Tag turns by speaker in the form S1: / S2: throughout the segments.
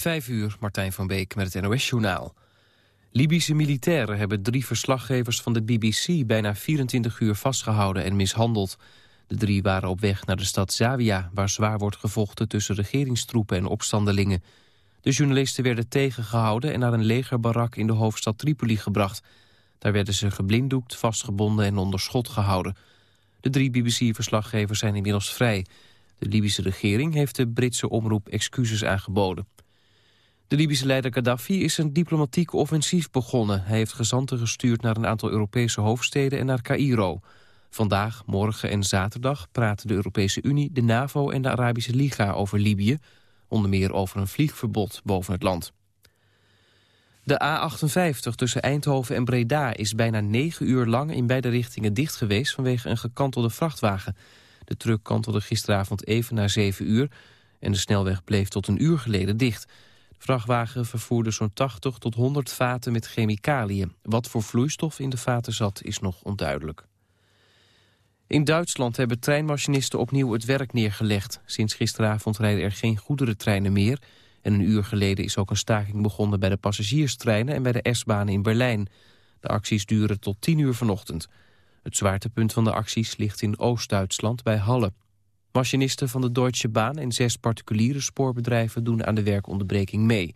S1: Vijf uur, Martijn van Beek met het NOS-journaal. Libische militairen hebben drie verslaggevers van de BBC... bijna 24 uur vastgehouden en mishandeld. De drie waren op weg naar de stad Zawiya... waar zwaar wordt gevochten tussen regeringstroepen en opstandelingen. De journalisten werden tegengehouden... en naar een legerbarak in de hoofdstad Tripoli gebracht. Daar werden ze geblinddoekt, vastgebonden en onder schot gehouden. De drie BBC-verslaggevers zijn inmiddels vrij. De Libische regering heeft de Britse omroep excuses aangeboden. De Libische leider Gaddafi is een diplomatiek offensief begonnen. Hij heeft gezanten gestuurd naar een aantal Europese hoofdsteden en naar Cairo. Vandaag, morgen en zaterdag praten de Europese Unie, de NAVO en de Arabische Liga over Libië. Onder meer over een vliegverbod boven het land. De A58 tussen Eindhoven en Breda is bijna negen uur lang in beide richtingen dicht geweest vanwege een gekantelde vrachtwagen. De truck kantelde gisteravond even na zeven uur en de snelweg bleef tot een uur geleden dicht vrachtwagen vervoerde zo'n 80 tot 100 vaten met chemicaliën. Wat voor vloeistof in de vaten zat is nog onduidelijk. In Duitsland hebben treinmachinisten opnieuw het werk neergelegd. Sinds gisteravond rijden er geen goederentreinen meer... en een uur geleden is ook een staking begonnen bij de passagierstreinen... en bij de S-banen in Berlijn. De acties duren tot 10 uur vanochtend. Het zwaartepunt van de acties ligt in Oost-Duitsland bij Halle. Machinisten van de Deutsche Bahn en zes particuliere spoorbedrijven doen aan de werkonderbreking mee.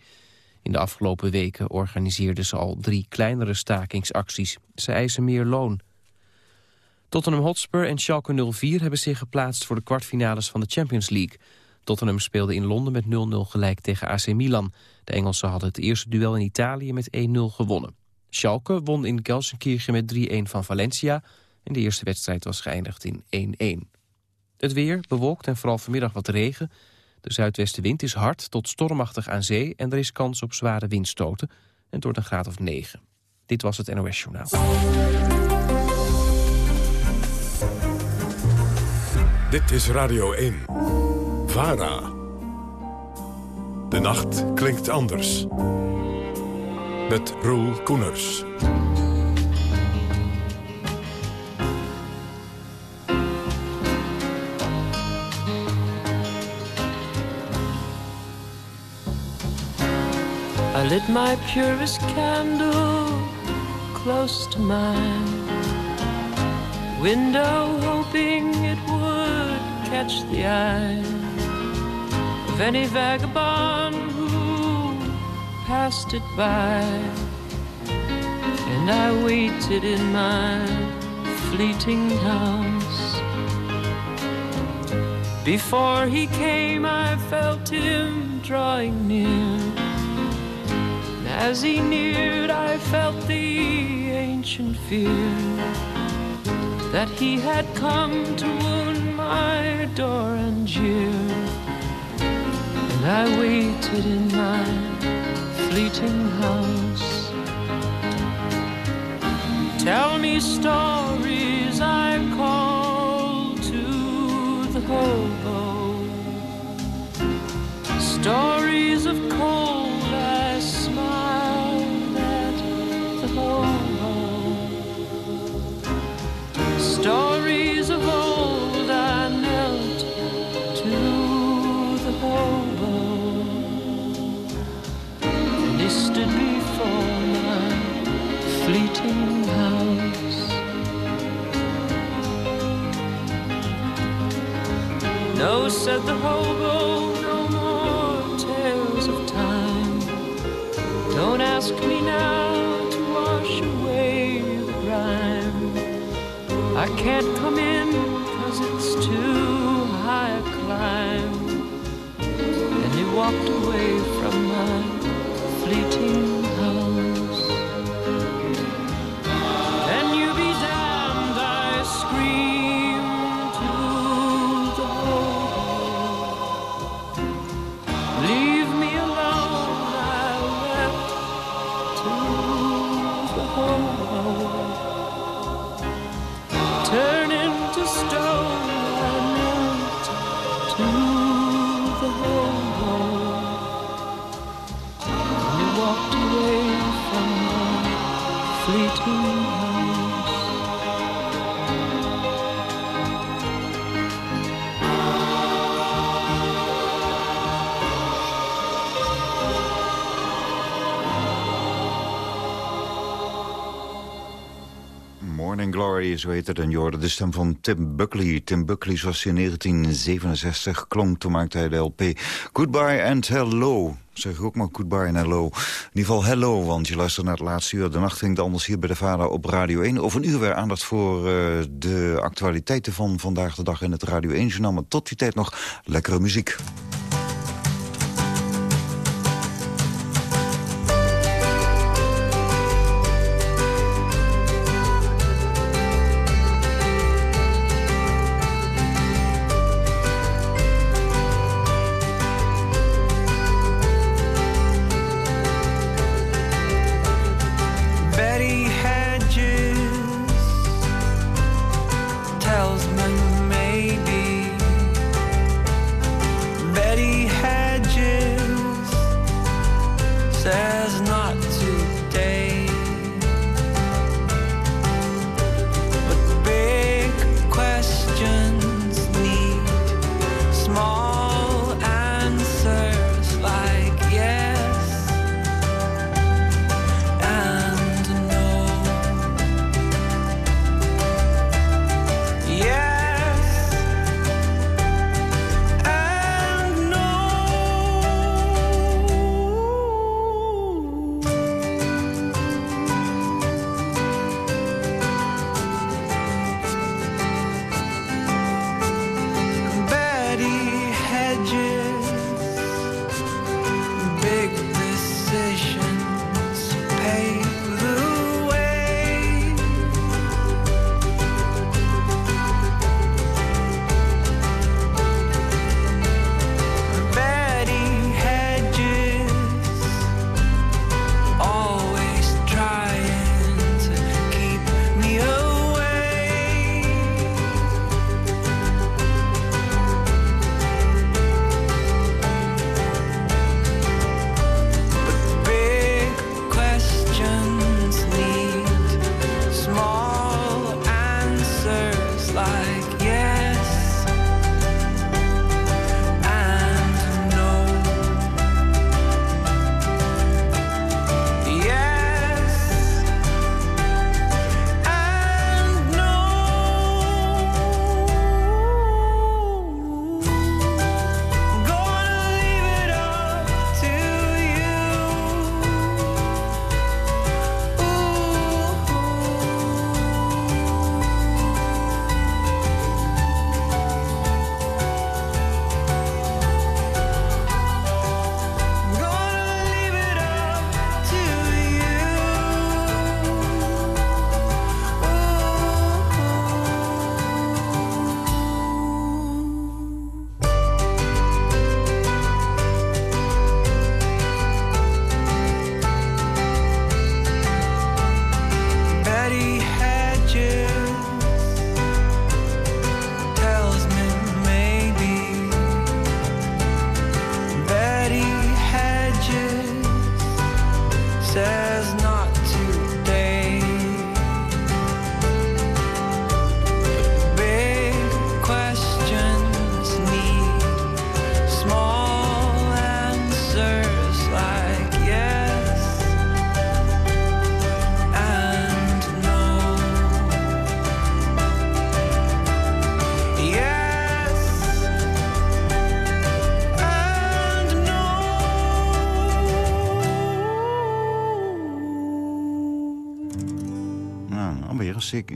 S1: In de afgelopen weken organiseerden ze al drie kleinere stakingsacties. Ze eisen meer loon. Tottenham Hotspur en Schalke 04 hebben zich geplaatst voor de kwartfinales van de Champions League. Tottenham speelde in Londen met 0-0 gelijk tegen AC Milan. De Engelsen hadden het eerste duel in Italië met 1-0 gewonnen. Schalke won in Gelsenkirchen met 3-1 van Valencia... en de eerste wedstrijd was geëindigd in 1-1. Het weer bewolkt en vooral vanmiddag wat regen. De zuidwestenwind is hard tot stormachtig aan zee... en er is kans op zware windstoten. En door een graad of 9. Dit was het NOS Journaal.
S2: Dit is Radio 1. VARA. De nacht klinkt anders. Met Roel Koeners.
S3: Lit my purest candle close to mine. Window hoping it would catch the eye of any vagabond who passed it by. And I waited in my fleeting house. Before he came I felt him drawing near as he neared, I felt the ancient fear that he had come to wound my door and jeer. And I waited in my fleeting house. Tell me stories, I call to the hobo. Stories of cold Stories of old I knelt to the hobo stood before my fleeting house. No, said the hobo, zo heet het. Je hoorde de stem van Tim Buckley. Tim Buckley, zoals hij in 1967 klonk, toen maakte hij de LP Goodbye and Hello. Zeg ik ook maar goodbye en hello. In ieder geval hello, want je luistert naar het laatste uur. De nacht ging anders hier bij de Vader op Radio 1. Over een uur weer aandacht voor uh, de actualiteiten van vandaag de dag in het Radio 1-journaal. Maar tot die tijd nog lekkere muziek.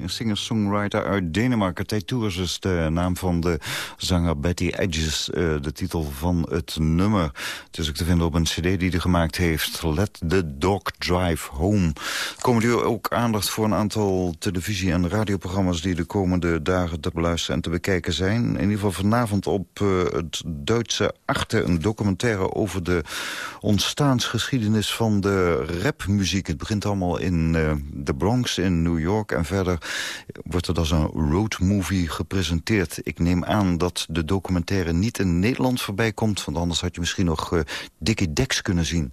S3: Singer-songwriter uit Denemarken. Taitours is de naam van de zanger Betty Edges, uh, de titel van het nummer. Het is ook te vinden op een cd die hij gemaakt heeft. Let the Dog Drive Home. Komen u ook aandacht voor een aantal televisie- en radioprogramma's... die de komende dagen te beluisteren en te bekijken zijn. In ieder geval vanavond op uh, het Duitse Arte... een documentaire over de ontstaansgeschiedenis van de rapmuziek. Het begint allemaal in uh, de Bronx in New York en verder wordt er als een roadmovie gepresenteerd. Ik neem aan dat de documentaire niet in Nederland voorbij komt... want anders had je misschien nog uh, Dickie Dex kunnen zien.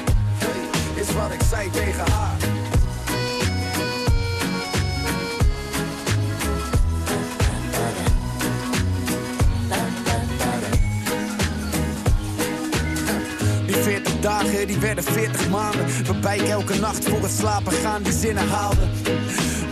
S4: Is wat ik zei tegen haar. Die 40 dagen, die werden 40 maanden. Waarbij ik elke nacht voor het slapen gaan die zinnen haalde.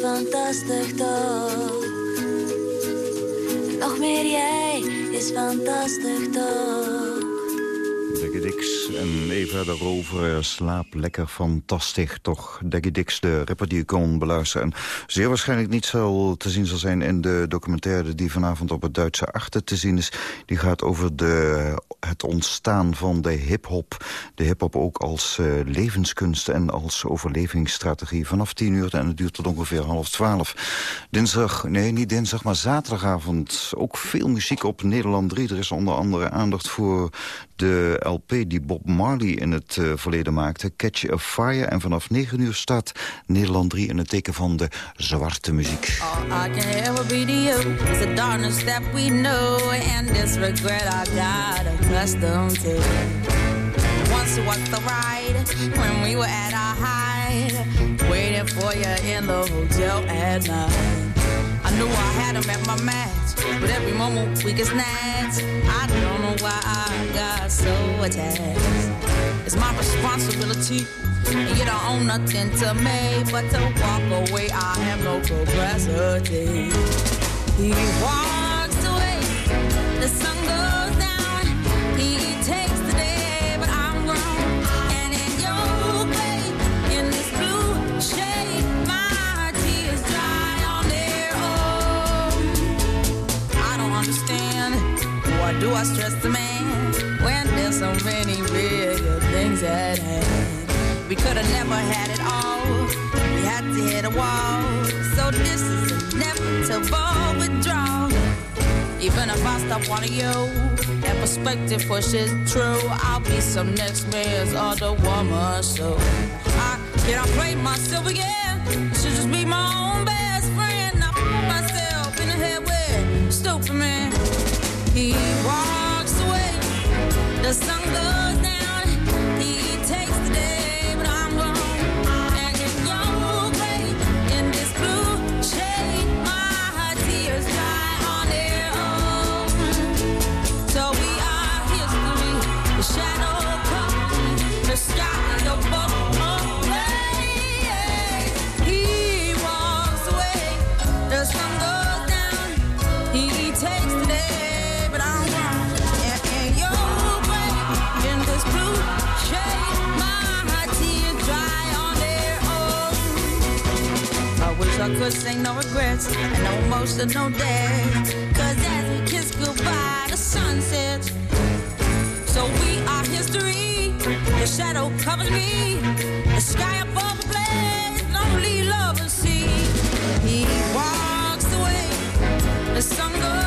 S5: Fantastisch toch? Nog meer jij is fantastisch toch?
S6: En even verder over eh, Slaap Lekker Fantastisch. Toch Deggy Dix, de rapper die je kon beluisteren. En zeer waarschijnlijk niet zal te zien zal zijn in de documentaire... die vanavond op het Duitse Achter te zien is. Die gaat over de, het ontstaan van de hip-hop. De hip-hop ook als uh, levenskunst en als overlevingsstrategie. Vanaf tien uur en het duurt tot ongeveer half twaalf. Dinsdag, nee niet dinsdag, maar zaterdagavond... ook veel muziek op Nederland 3. Er is onder andere aandacht voor de LP die Bob Marley in het uh, verleden maakte, Catch a Fire. En vanaf 9 uur staat Nederland 3 in het teken van de zwarte muziek.
S7: I knew I had him at my match, but every moment we get snatched. I don't know why I got so attached. It's my responsibility, and you don't own nothing to me but to walk away. I have no capacity. He walks away, the sun goes down. He understand. Why do I stress the man when there's so many real things at hand? We could have never had it all. We had to hit a wall. So this is inevitable withdrawal. Even if I stop wanting you, and perspective pushes true, I'll be some next man's other woman. So I cannot play myself again. Should just be my own best The sun goes Could say no regrets and no emotional day. Cause as we kiss goodbye, the sun sets. So we are history. The shadow covers me. The sky above the blaze, lonely lovers see. He walks away. The sun goes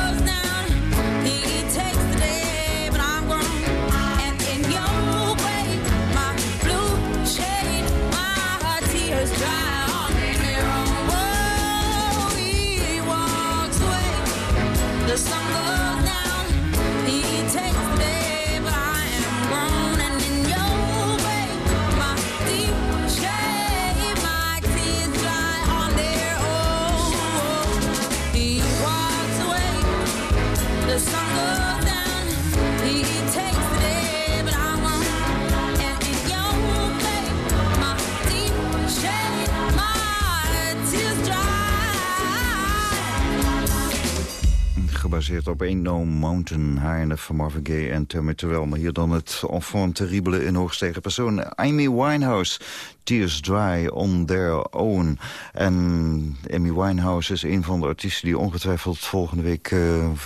S6: Gebaseerd op Ain't No Mountain, Haarne van Marvin Gaye en Tammy Terrell. Maar hier dan het enfant terrible in hoogstegen persoon. Amy Winehouse, Tears Dry on Their Own. En Amy Winehouse is een van de artiesten die ongetwijfeld volgende week eh,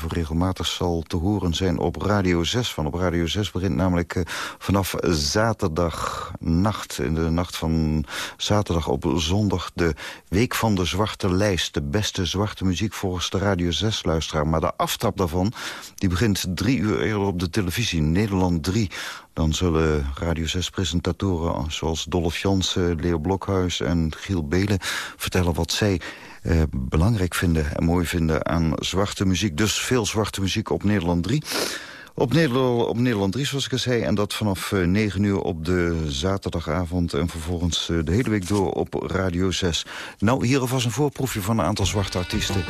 S6: regelmatig zal te horen zijn op Radio 6. Van op Radio 6 begint namelijk eh, vanaf zaterdagnacht, in de nacht van zaterdag op zondag, de Week van de Zwarte Lijst. De beste zwarte muziek volgens de Radio 6-luisteraar. Maar de aftrap daarvan, die begint drie uur eerder op de televisie. Nederland 3. Dan zullen Radio 6-presentatoren zoals Dolph Jansen, Leo Blokhuis en Giel Belen... vertellen wat zij eh, belangrijk vinden en mooi vinden aan zwarte muziek. Dus veel zwarte muziek op Nederland 3. Op Nederland, op Nederland 3, zoals ik al zei. En dat vanaf eh, 9 uur op de zaterdagavond. En vervolgens eh, de hele week door op Radio 6. Nou, hier alvast een voorproefje van een aantal zwarte artiesten.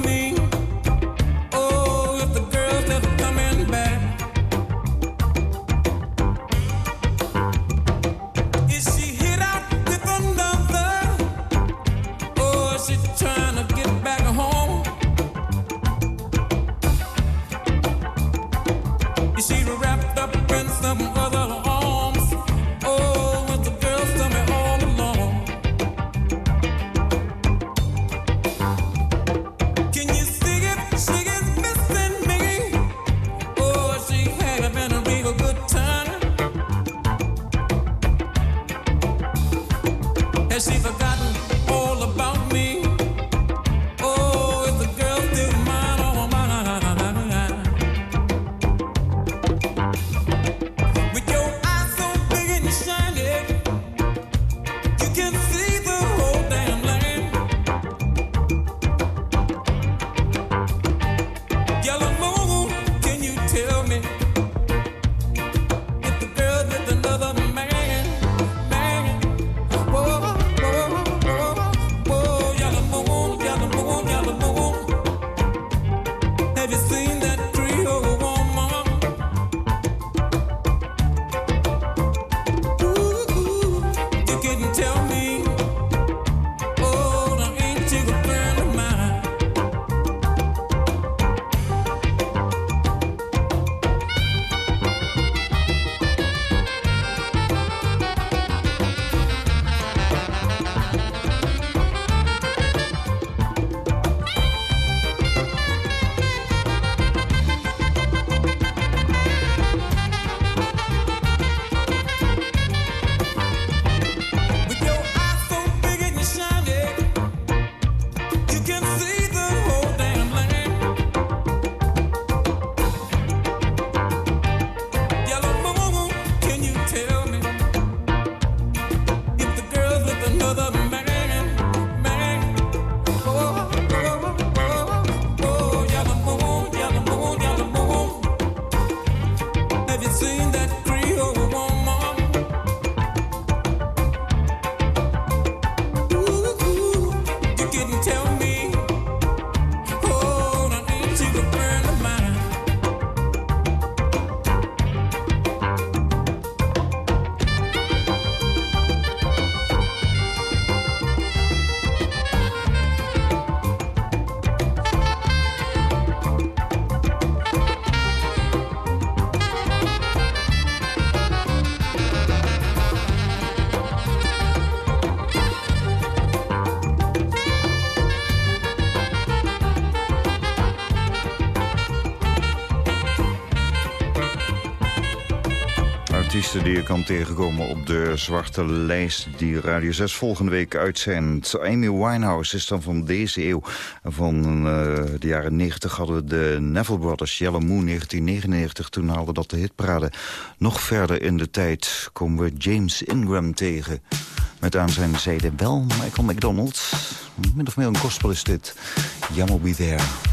S8: Me.
S9: Kan tegenkomen op de zwarte lijst die Radio 6 volgende week uitzendt. Amy Winehouse is dan van deze eeuw. Van uh, de jaren 90 hadden we de Neville Brothers, Yellow Moon 1999. Toen haalde dat de hitparade. Nog verder in de tijd komen we James Ingram tegen. Met aan zijn zijde wel Michael McDonald. Min of meer een gospel is dit. Jammer Be There.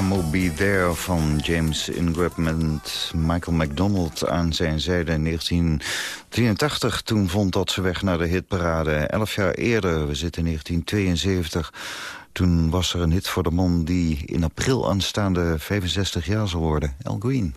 S9: Be There van James Ingram met Michael McDonald aan zijn zijde in 1983. Toen vond dat ze weg naar de hitparade. Elf jaar eerder, we zitten in 1972... Toen was er een hit voor de man die in april aanstaande 65 jaar zal worden. Al Green.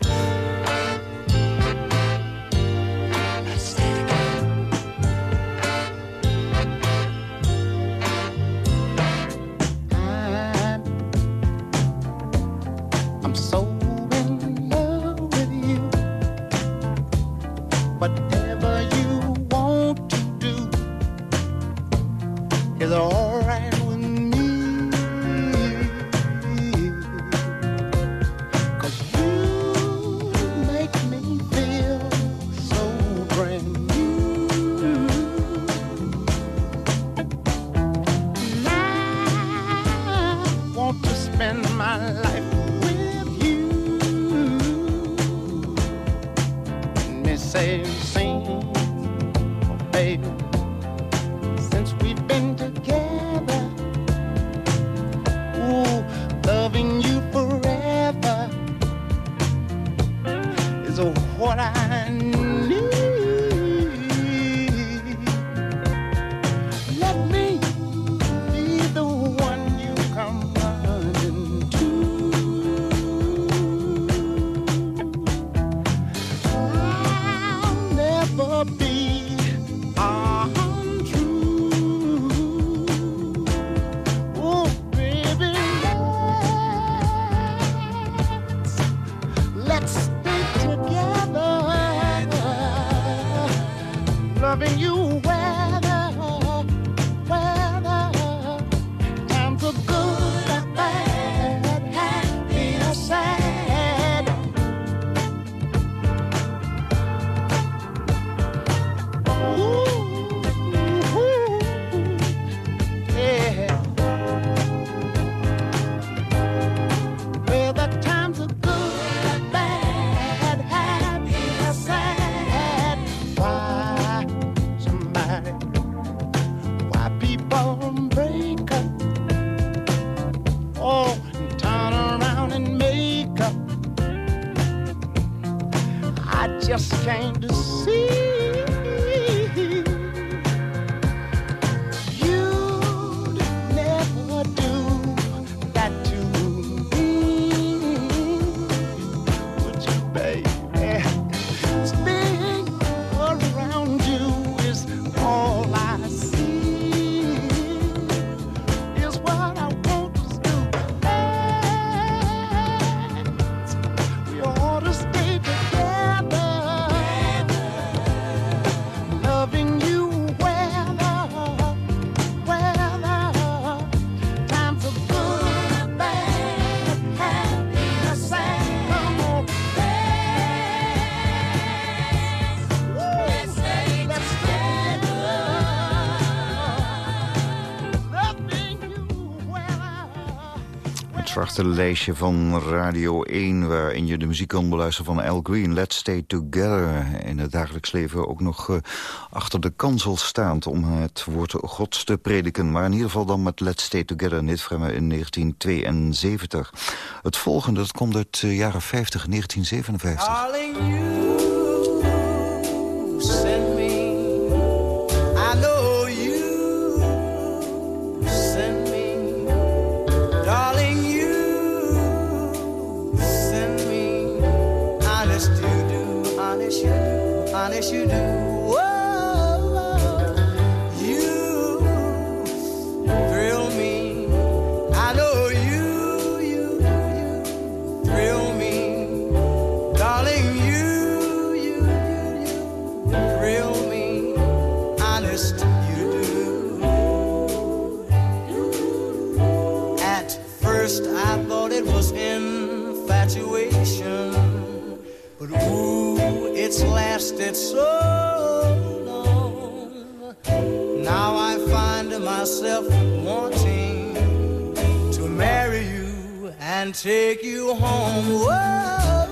S6: Zwarte lijstje van Radio 1... waarin je de muziek kan beluisteren van Al Green. Let's Stay Together. In het dagelijks leven ook nog eh, achter de kansel staand... om het woord gods te prediken. Maar in ieder geval dan met Let's Stay Together. Dit fremmen in 1972. Het volgende komt uit de jaren 50, 1957.
S10: Honest you do. It's lasted so long. Now I find myself wanting to marry you and take you home. Whoa,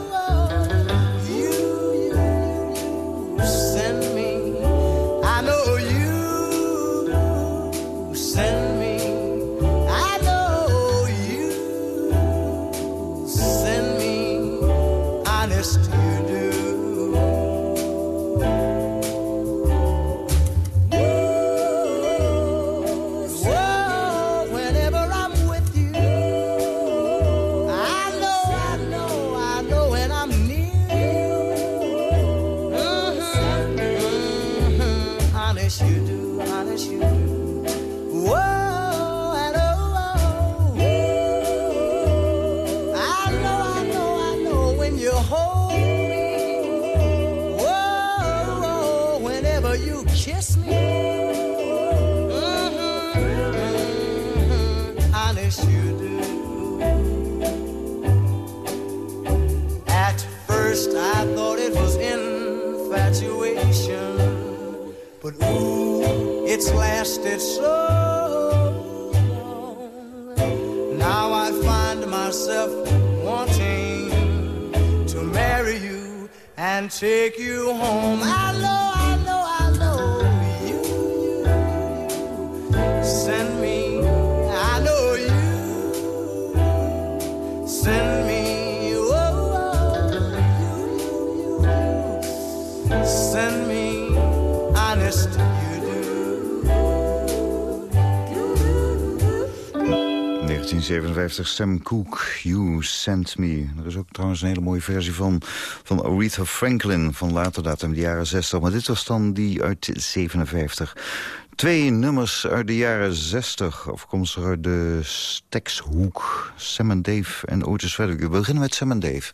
S10: Honest you do, honest you do. Whoa, and oh. I know, I know, I know when you hold me. Whoa, whenever you kiss me. It's lasted so long. Now I find myself wanting to marry you and take you home. I love.
S6: 57 Sam Cooke, You Sent Me. Er is ook trouwens een hele mooie versie van, van Aretha Franklin... van later datum, de jaren 60. Maar dit was dan die uit 57. Twee nummers uit de jaren 60, afkomstig uit de Stekshoek. Sam en Dave en Otis Frederick. We beginnen met Sam
S10: and
S2: Dave.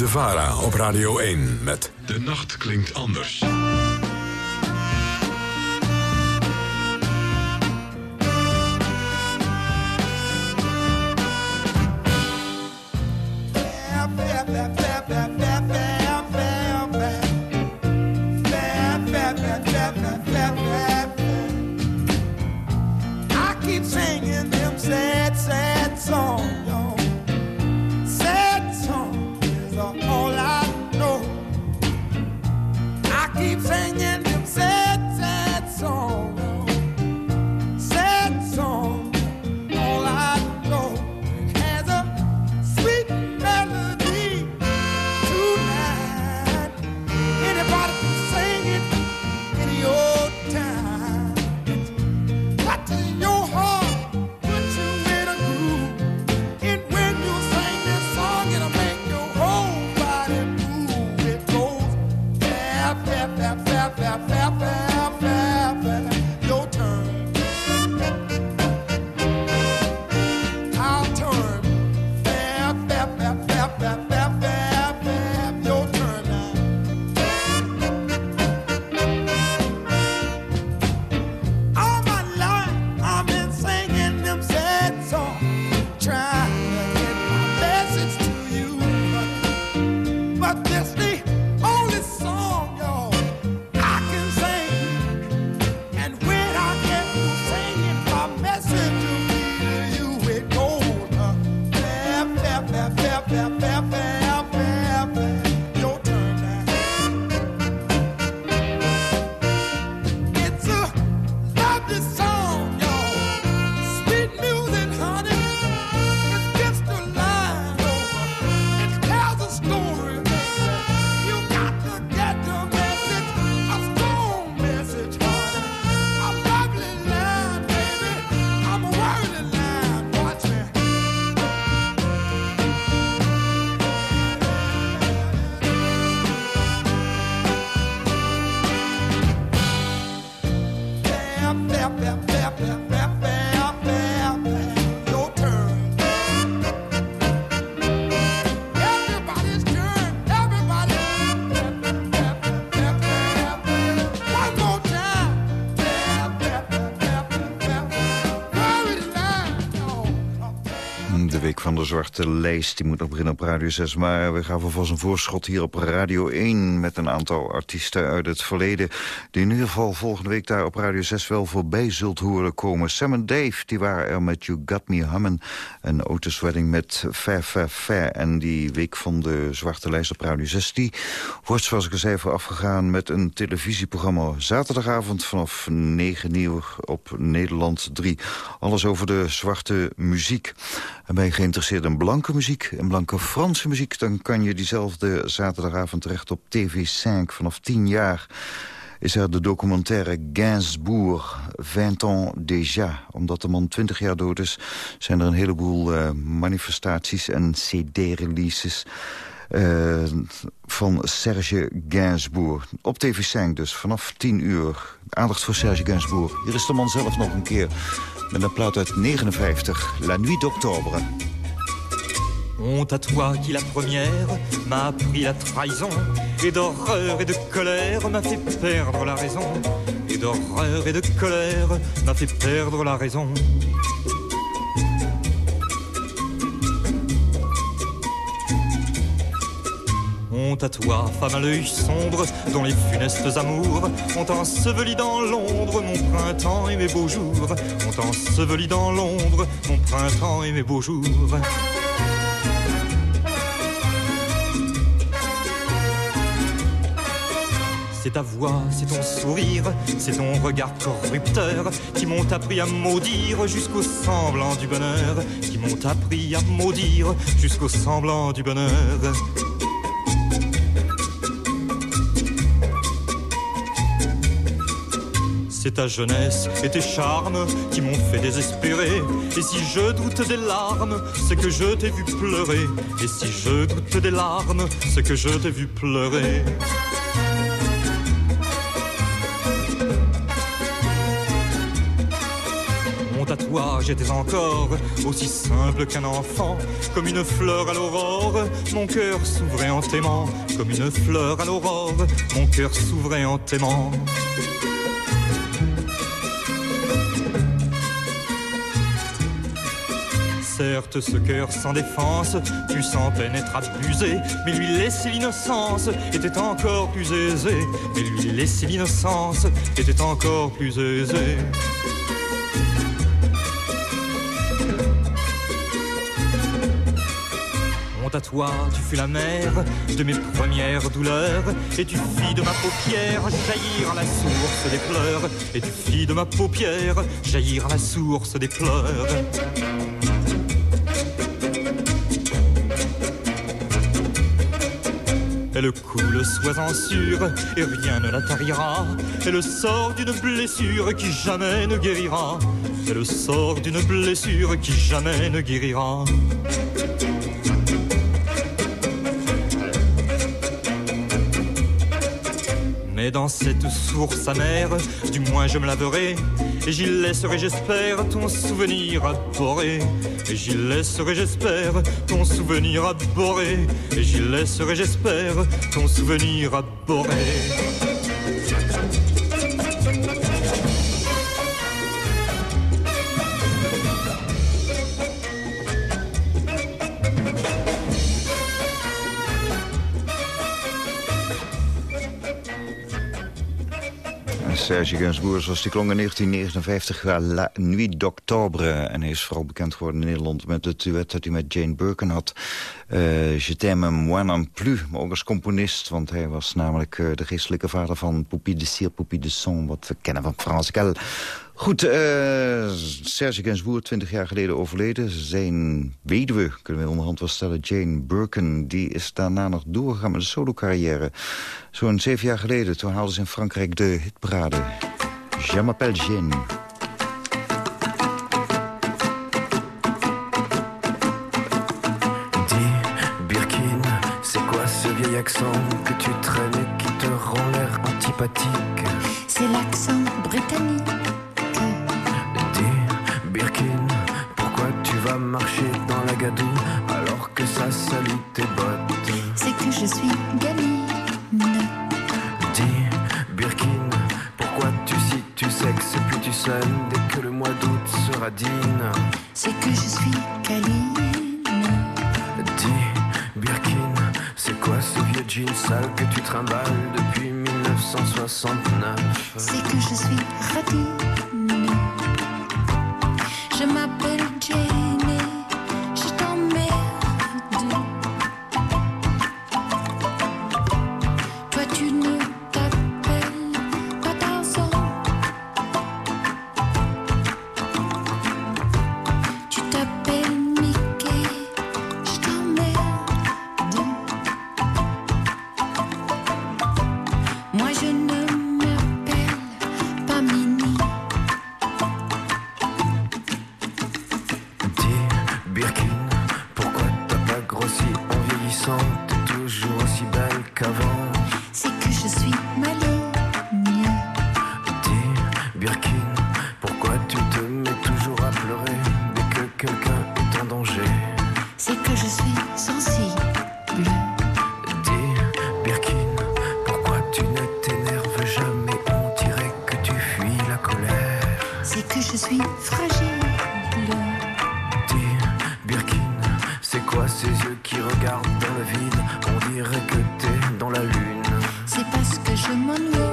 S2: De Vara op Radio 1 met... De nacht klinkt anders.
S6: Zwarte lijst. Die moet nog beginnen op Radio 6. Maar we gaan vast een voorschot hier op Radio 1... met een aantal artiesten uit het verleden... die in ieder geval volgende week daar op Radio 6 wel voorbij zult horen komen. Sam en Dave, die waren er met You Got Me Hummin'... en Otis Wedding met Fair Fair Fair. En die week van de zwarte lijst op Radio 6... die wordt, zoals ik al zei, voorafgegaan met een televisieprogramma. Zaterdagavond vanaf 9 uur op Nederland 3. Alles over de zwarte muziek. En ben je geïnteresseerd in blanke muziek, in blanke Franse muziek... dan kan je diezelfde zaterdagavond terecht op TV5 vanaf 10 jaar is er de documentaire Gainsbourg, 20 ans déjà. Omdat de man 20 jaar dood is, zijn er een heleboel uh, manifestaties en cd-releases... Uh, van Serge Gainsbourg. Op TV5 dus, vanaf 10 uur. Aandacht voor Serge Gainsbourg. Hier is de man zelf nog een keer met een plaat uit 59, La Nuit d'Octobre.
S11: Honte à toi qui la première m'a appris la trahison. Et d'horreur et de colère m'a fait perdre la raison. Et d'horreur et de colère m'a fait perdre la raison Honte à toi, femme à l'œil sombre, dont les funestes amours ont enseveli dans l'ombre mon printemps et mes beaux jours. Ont enseveli dans l'ombre mon printemps et mes beaux jours. C'est ta voix, c'est ton sourire, c'est ton regard corrupteur qui m'ont appris à maudire jusqu'au semblant du bonheur, qui m'ont appris à maudire jusqu'au semblant du bonheur. C'est ta jeunesse et tes charmes qui m'ont fait désespérer. Et si je doute des larmes, c'est que je t'ai vu pleurer. Et si je doute des larmes, c'est que je t'ai vu pleurer. Toi, j'étais encore aussi simple qu'un enfant, comme une fleur à l'aurore. Mon cœur s'ouvrait en t'aimant, comme une fleur à l'aurore. Mon cœur s'ouvrait en t'aimant. Certes, ce cœur sans défense, tu sans peine être abusé, mais lui laisser l'innocence était encore plus aisé. Mais lui laisser l'innocence était encore plus aisé. À toi, tu fus la mère de mes premières douleurs, et tu fis de ma paupière jaillir la source des pleurs, et tu fis de ma paupière jaillir la source des pleurs. Elle coule, sois-en sûr, et rien ne la tarira. Elle sort d'une blessure qui jamais ne guérira. Elle sort d'une blessure qui jamais ne guérira. Mais dans cette source amère, du moins je me laverai, j'y laisserai, j'espère, ton souvenir abhorré. Et j'y laisserai, j'espère, ton souvenir abhorré. Et j'y laisserai, j'espère, ton souvenir abhorré.
S6: Serge Gainsbourg, zoals die klonk in 1959, La Nuit d'Octobre. En hij is vooral bekend geworden in Nederland met het duet dat hij met Jane Birkin had. Uh, Je t'aime moi non plus, maar ook als componist. Want hij was namelijk uh, de geestelijke vader van Poupie de Cire, Poupie de Son... wat we kennen van Frans. Goed, uh, Serge Gainsbourg, 20 jaar geleden overleden. Zijn weduwe, kunnen we onderhand wel stellen, Jane Birkin... die is daarna nog doorgegaan met een solo-carrière. Zo'n zeven jaar geleden, toen haalde ze in Frankrijk de hitparade. Je m'appelle Jane.
S12: accent que tu traînes et qui te rend l'air antipathique.
S13: C'est l'accent britannique. Parce que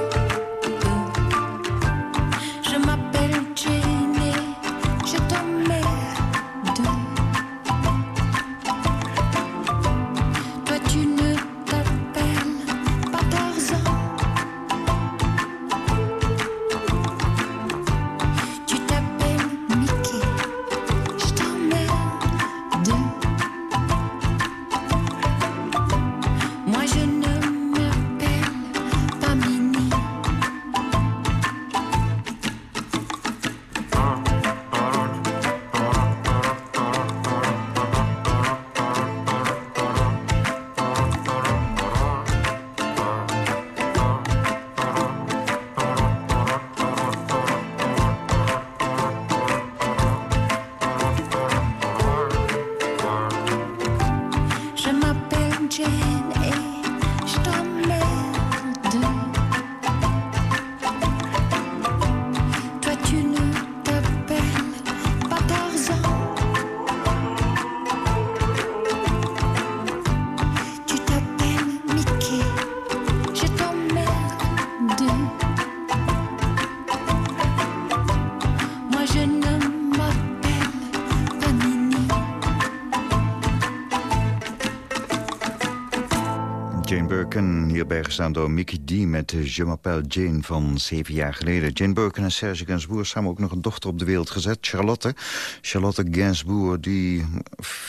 S6: Gestaan door Mickey D. met eh, Je m'appelle Jane van zeven jaar geleden. Jane Birkin en Serge Gainsbourg samen ook nog een dochter op de wereld gezet. Charlotte. Charlotte Gainsbourg, die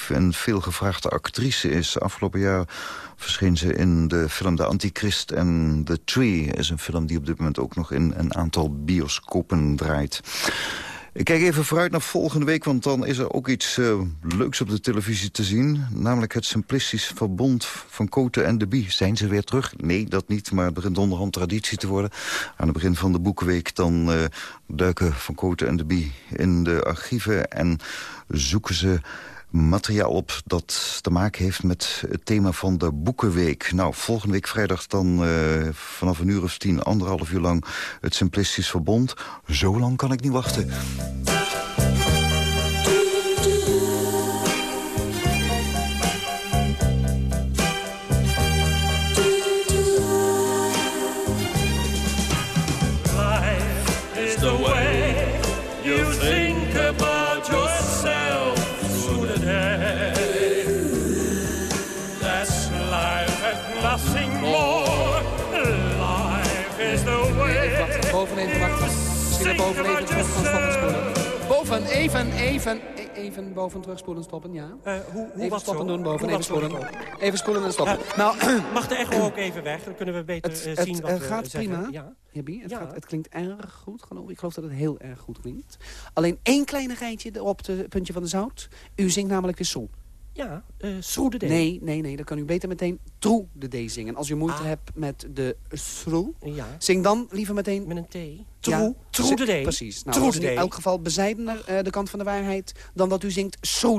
S6: een veelgevraagde actrice is. Afgelopen jaar verscheen ze in de film De Antichrist en The Tree. is een film die op dit moment ook nog in een aantal bioscopen draait. Ik kijk even vooruit naar volgende week, want dan is er ook iets eh, leuks op de televisie te zien. Namelijk het Simplistisch Verbond van Cote en de Bie. Zijn ze weer terug? Nee, dat niet, maar het begint onderhand traditie te worden. Aan het begin van de Boekenweek dan eh, duiken Van Cote en de Bie in de archieven... en zoeken ze materiaal op dat te maken heeft met het thema van de Boekenweek. Nou, volgende week vrijdag dan eh, vanaf een uur of tien, anderhalf uur lang... het Simplistisch Verbond. Zo lang kan ik niet wachten.
S14: Even, even, e- even boven terugspoelen stoppen, ja.
S15: hoe, hoe
S14: even
S15: was
S14: stoppen
S15: zo?
S14: doen, boven,
S15: Hoe
S14: even spoelen. Even spoelen en stoppen.
S15: Eh,
S14: nou,
S15: Mag de echo ook even weg? Dan kunnen we beter
S14: het,
S15: eh,
S14: het,
S15: zien wat
S14: eh,
S15: we
S14: gaat
S15: zeggen.
S14: prima,
S15: Ja.
S14: Het,
S15: Ja.
S14: gaat, het klinkt erg goed, geloof ik. Ik geloof dat het heel erg goed klinkt. Alleen één kleinigheidje op het puntje van de zout. U zingt namelijk weer.
S15: Ja, eh Sroe de D.
S14: Nee, nee, nee. Dan kan u beter meteen troe de D zingen. Als u moeite hebt met de schroe,
S15: Ja.
S14: zing dan liever meteen...
S15: Met een T. Troe, troe de
S14: zi-
S15: D.
S14: Precies. Nou, dat is in elk geval bezijdener eh, de kant van de waarheid... dan dat u zingt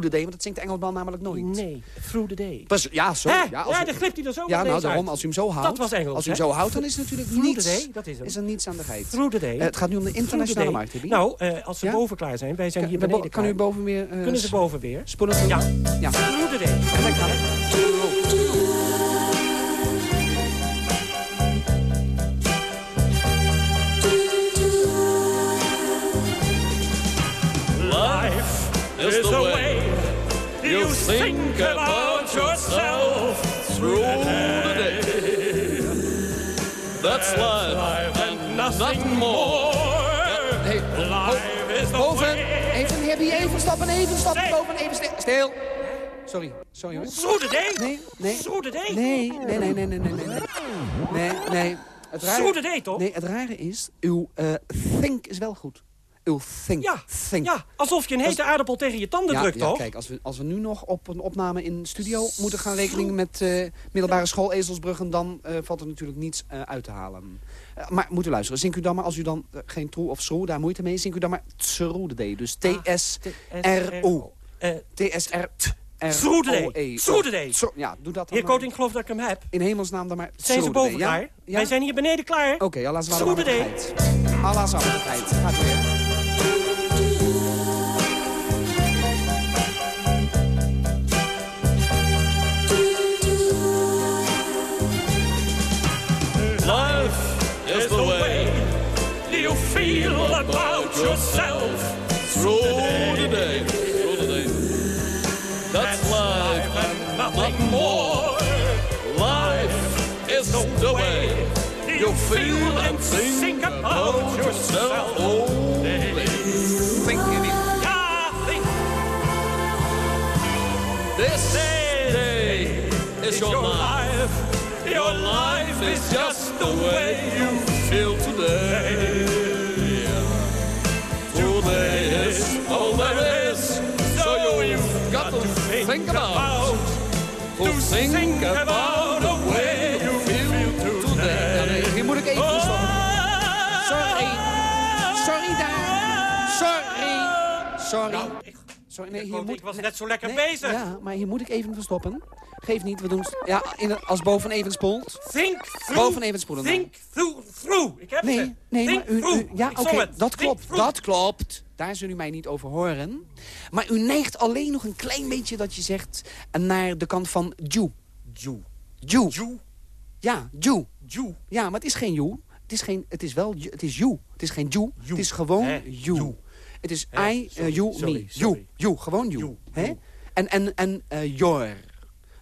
S14: D. Want dat zingt de Engelsman namelijk nooit.
S15: Nee, Through
S14: ja, zo.
S15: Hè?
S14: Ja, als
S15: Ja,
S14: u-
S15: daar glipt hij er zo
S14: Ja, nou daarom,
S15: uit.
S14: als u hem zo houdt...
S15: Dat was Engels,
S14: Als u hem zo houdt, dan is er natuurlijk niets...
S15: dat is hem.
S14: Is er niets aan de geit.
S15: Through the D.
S14: Eh, het gaat nu om de internationale markt.
S15: Nou, eh, als ze
S14: Ja?
S15: boven klaar zijn, wij zijn hier beneden
S14: kan u boven weer...
S15: Kunnen ze boven weer?
S14: Spoelen?
S15: Ja.
S14: Ja.
S15: Through about
S14: yourself through the day.
S16: That's life and nothing more.
S14: Hey, boven, even Herbie, even stappen, even stappen, boven, even stil. Sorry, sorry hoor.
S15: Zoede day?
S14: Nee, nee.
S15: Zoede day?
S14: Nee, nee, nee, nee, nee, nee, nee. Nee, nee. Het rare,
S15: Zoede day, toch?
S14: Nee, het rare is, uw uh, think is wel goed. Think,
S15: Ja,
S14: think.
S15: ja, alsof je een hete aardappel tegen je tanden
S14: ja,
S15: drukt,
S14: ja,
S15: toch?
S14: kijk, als we, als we nu nog op een opname in studio moeten gaan rekening met eh, middelbare school Ezelsbruggen, dan eh, valt er natuurlijk niets eh, uit te halen. Maar moet u luisteren, zingt u dan maar, als u dan geen troe of schroe, daar moeite mee, zingt u dan maar tsroede. Dus T-S-R-O.
S15: Eh,
S14: T-S-R...
S15: Schroede D. Schroede D.
S14: Zo, Ja, doe dat dan
S15: Heer. Koting, geloof dat ik hem heb.
S14: In hemelsnaam dan maar
S15: Zijn ze boven klaar? Wij zijn hier beneden klaar.
S14: Oké, Allah is
S15: Schroede D.
S14: Allah is Gaat weer.
S17: About yourself
S16: through the day. Through the day. That's life and nothing more. Life is the way you feel and think about yourself only.
S14: Think in it.
S16: This day is your life.
S17: Your life is just the way you
S16: feel. Today think about. To think about the way you feel today.
S14: Ja, nee, hier moet ik even stoppen. Sorry. Sorry daar. Sorry. Sorry. Sorry, nee, hier moet...
S15: Ik was net zo lekker
S14: nee,
S15: bezig.
S14: Ja, maar hier moet ik even verstoppen. Geef niet, we doen... Ja, in, als boven even spoelt.
S15: Think through.
S14: Boven even spoelen.
S15: Think through. through. Ik heb
S14: Nee,
S15: ze.
S14: nee,
S15: Think
S14: maar u, ja, oké, dat
S15: Think
S14: klopt,
S15: through.
S14: dat klopt. Daar zullen u mij niet over horen. Maar u neigt alleen nog een klein beetje dat je zegt naar de kant van Jew.
S15: Jew.
S14: Jew.
S15: Jew.
S14: Ja, Jew.
S15: Jew.
S14: Ja, maar het is geen Jew. Het is, geen, het is wel, het is you. Het is geen Jew. Het is gewoon you. Het is? I, uh,
S15: Sorry,
S14: you,
S15: sorry,
S14: me.
S15: sorry.
S14: You, you, gewoon you.
S15: You.
S14: En, en, en uh, your.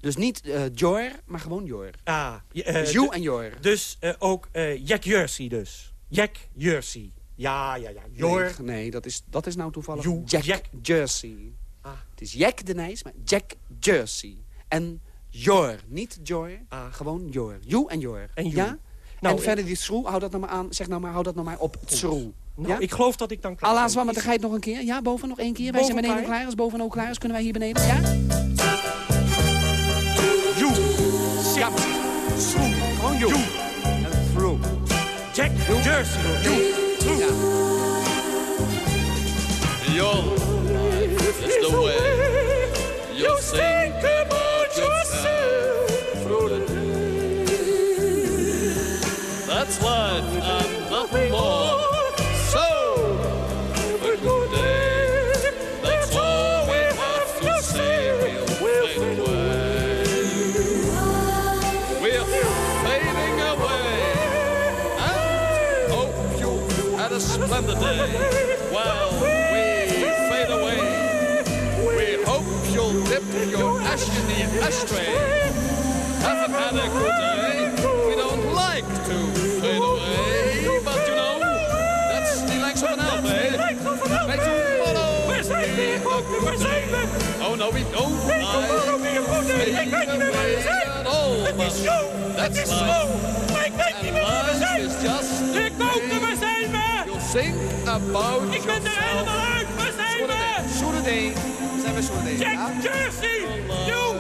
S14: Dus niet uh, your, maar gewoon your.
S15: Ah, eh,
S14: Dus you en your.
S15: Dus eh, ook eh, Jack Jersey dus. Jack Jersey. Ja, ja, ja. Jor.
S14: Nee, nee, dat, is, dat is nou toevallig
S15: You,
S14: Jack,
S15: Jack.
S14: Jersey.
S15: Ah.
S14: Het is Jack de Nijs, maar Jack Jersey. En your, niet Jor,
S15: Ah.
S14: gewoon your. You en your.
S15: En you.
S14: Ja?
S15: Nou,
S14: en verder die schroe, hou dat nou maar aan. Zeg nou maar, hou dat nou maar op schroe.
S15: Nou,
S14: ja?
S15: ik geloof dat ik dan klaar
S14: Allah
S15: ben.
S14: zwam met de geit nog een keer. Ja, boven nog één keer. Wij
S15: Boven
S14: zijn beneden
S15: klaar?
S14: klaar. Als boven ook klaar is, kunnen wij hier beneden. Ja?
S15: You.
S14: Ja, precies. Schroe. Gewoon you. En through.
S15: Jack Jersey. You.
S14: Ja.
S16: Your life is the way you think a splendid day. While we fade away, we hope you'll dip your ash in the ashtray. Haven't had a good day. We don't like to fade away, but you know, that's the length of an elf, eh? Make
S17: we zijn weer.
S16: Oh no, we don't
S17: waar we zijn.
S16: at all.
S17: Niet meer waar we
S16: Life is just
S17: Ik
S16: think about
S17: Ik ben er helemaal uit, we zijn.
S14: Zijn we schroede D?
S17: Jack
S14: Ja?
S17: Jersey, you,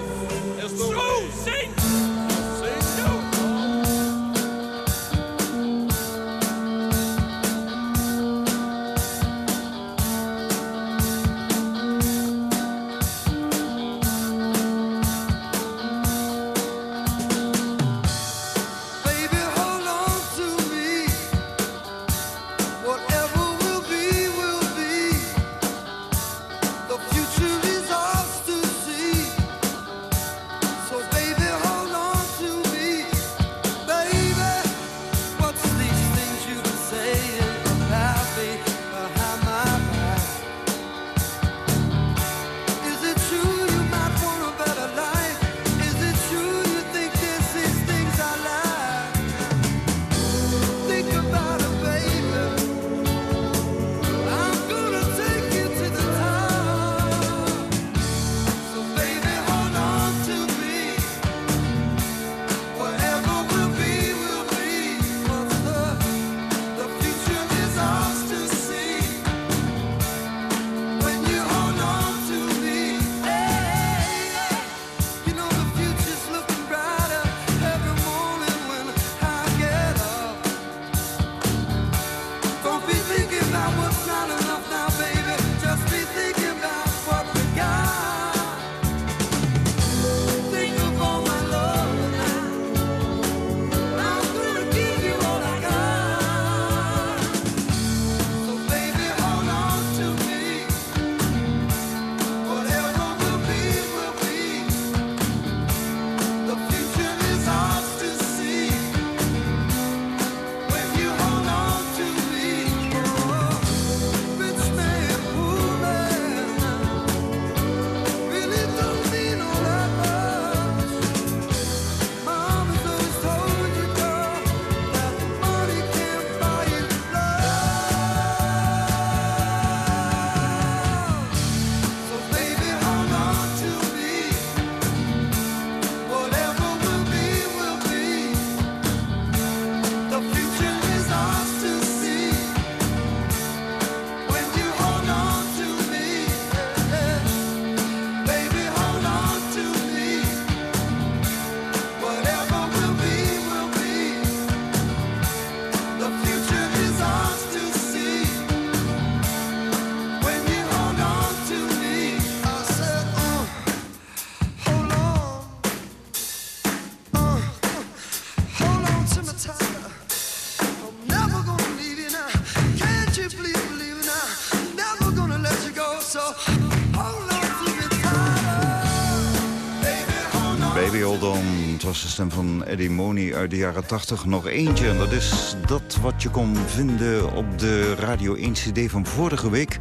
S6: was de stem van Eddie Money uit de jaren 80. Nog eentje, en dat is dat wat je kon vinden op de Radio 1 CD van vorige week.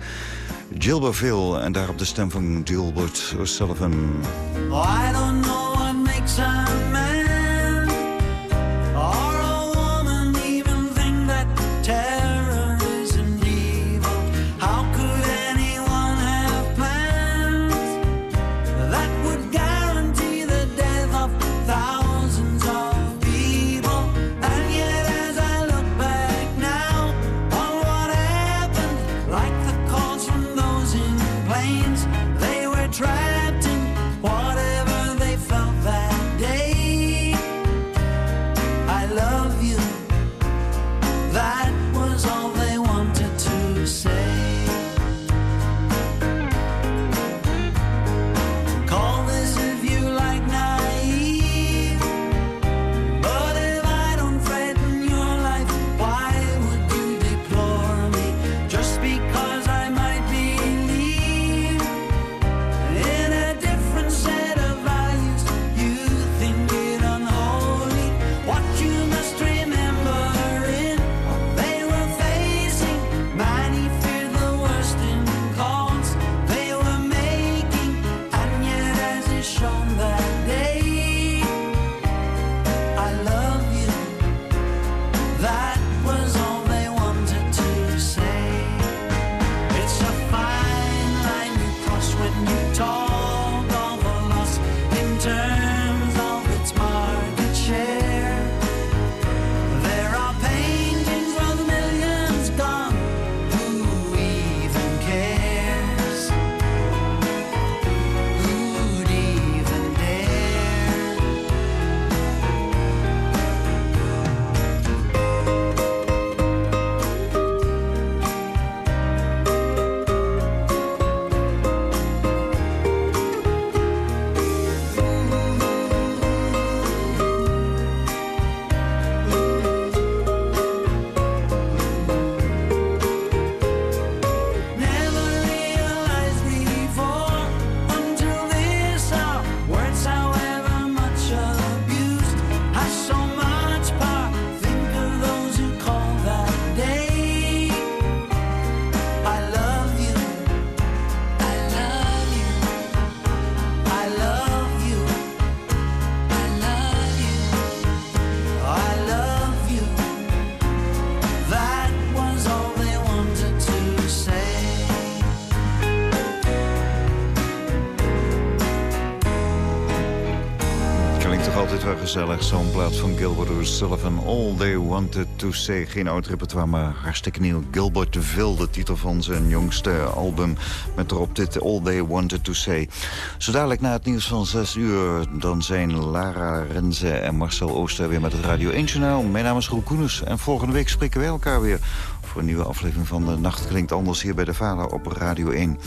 S6: Gilbertville, en daarop de stem van Gilbert O'Sullivan.
S18: I don't know what makes a
S6: gezellig, zo'n plaat van Gilbert O'Sullivan. All They Wanted To Say. Geen oud repertoire, maar hartstikke nieuw. Gilbert Vil, de titel van zijn jongste album. Met erop dit All They Wanted To Say. Zo dadelijk na het nieuws van 6 uur... dan zijn Lara Renze en Marcel Ooster weer met het Radio 1 Journaal. Mijn naam is Roel Koeners en volgende week spreken wij elkaar weer... voor een nieuwe aflevering van De Nacht Klinkt Anders... hier bij de Vader op Radio 1.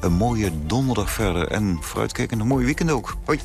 S6: Een mooie donderdag verder en vooruitkijkend een mooi weekend ook. Hoi.